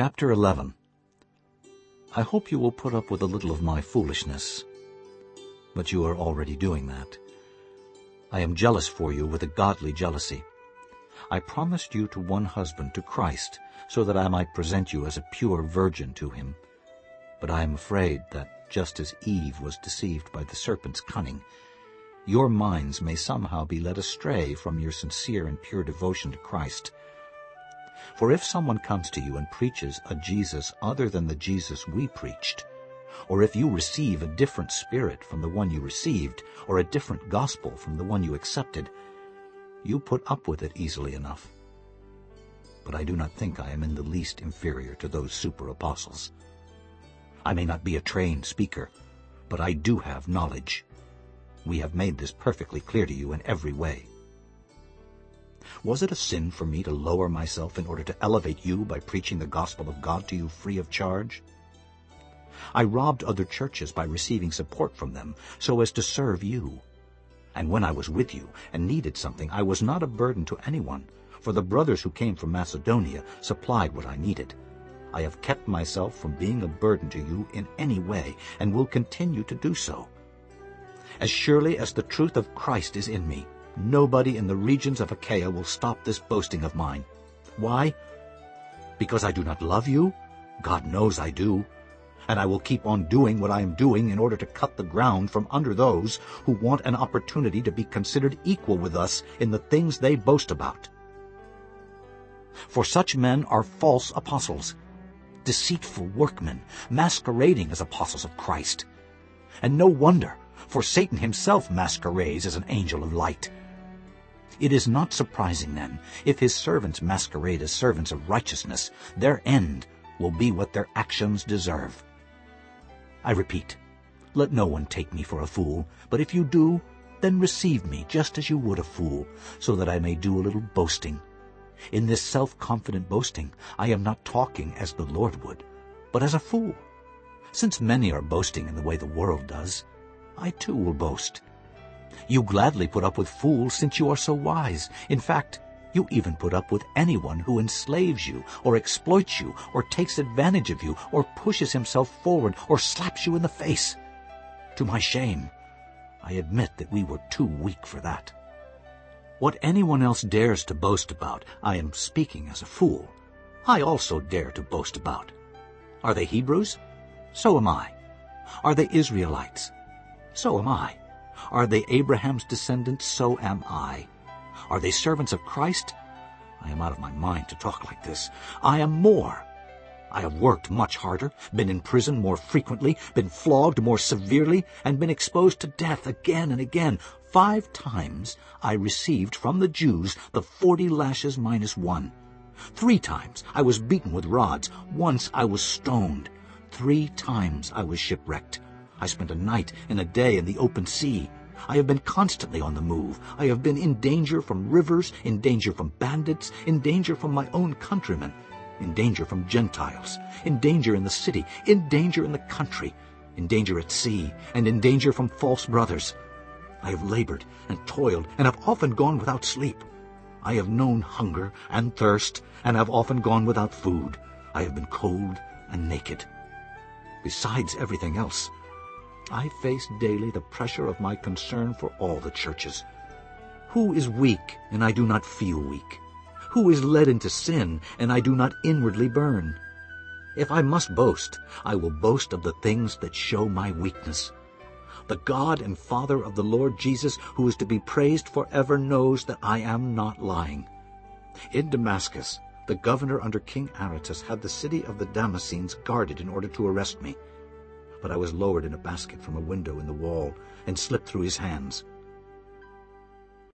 Chapter 11 I hope you will put up with a little of my foolishness, but you are already doing that. I am jealous for you with a godly jealousy. I promised you to one husband, to Christ, so that I might present you as a pure virgin to him. But I am afraid that just as Eve was deceived by the serpent's cunning, your minds may somehow be led astray from your sincere and pure devotion to Christ. For if someone comes to you and preaches a Jesus other than the Jesus we preached, or if you receive a different spirit from the one you received, or a different gospel from the one you accepted, you put up with it easily enough. But I do not think I am in the least inferior to those super-apostles. I may not be a trained speaker, but I do have knowledge. We have made this perfectly clear to you in every way. Was it a sin for me to lower myself in order to elevate you by preaching the gospel of God to you free of charge? I robbed other churches by receiving support from them so as to serve you. And when I was with you and needed something, I was not a burden to anyone, for the brothers who came from Macedonia supplied what I needed. I have kept myself from being a burden to you in any way, and will continue to do so. As surely as the truth of Christ is in me, nobody in the regions of Achaia will stop this boasting of mine. Why? Because I do not love you? God knows I do and I will keep on doing what I am doing in order to cut the ground from under those who want an opportunity to be considered equal with us in the things they boast about. For such men are false apostles, deceitful workmen, masquerading as apostles of Christ. And no wonder, for Satan himself masquerades as an angel of light. It is not surprising, then, if his servants masquerade as servants of righteousness. Their end will be what their actions deserve. I repeat, let no one take me for a fool, but if you do, then receive me just as you would a fool, so that I may do a little boasting. In this self-confident boasting I am not talking as the Lord would, but as a fool. Since many are boasting in the way the world does, I too will boast. You gladly put up with fools since you are so wise. In fact, you even put up with anyone who enslaves you, or exploits you, or takes advantage of you, or pushes himself forward, or slaps you in the face. To my shame, I admit that we were too weak for that. What anyone else dares to boast about, I am speaking as a fool, I also dare to boast about. Are they Hebrews? So am I. Are they Israelites? So am I. Are they Abraham's descendants? So am I. Are they servants of Christ? I am out of my mind to talk like this. I am more. I have worked much harder, been in prison more frequently, been flogged more severely, and been exposed to death again and again. Five times I received from the Jews the forty lashes minus one. Three times I was beaten with rods. Once I was stoned. Three times I was shipwrecked. I spent a night and a day in the open sea. I have been constantly on the move. I have been in danger from rivers, in danger from bandits, in danger from my own countrymen, in danger from Gentiles, in danger in the city, in danger in the country, in danger at sea, and in danger from false brothers. I have labored and toiled and have often gone without sleep. I have known hunger and thirst and have often gone without food. I have been cold and naked. Besides everything else, I face daily the pressure of my concern for all the churches. Who is weak, and I do not feel weak? Who is led into sin, and I do not inwardly burn? If I must boast, I will boast of the things that show my weakness. The God and Father of the Lord Jesus, who is to be praised forever, knows that I am not lying. In Damascus, the governor under King Aretas had the city of the Damascenes guarded in order to arrest me but I was lowered in a basket from a window in the wall and slipped through his hands.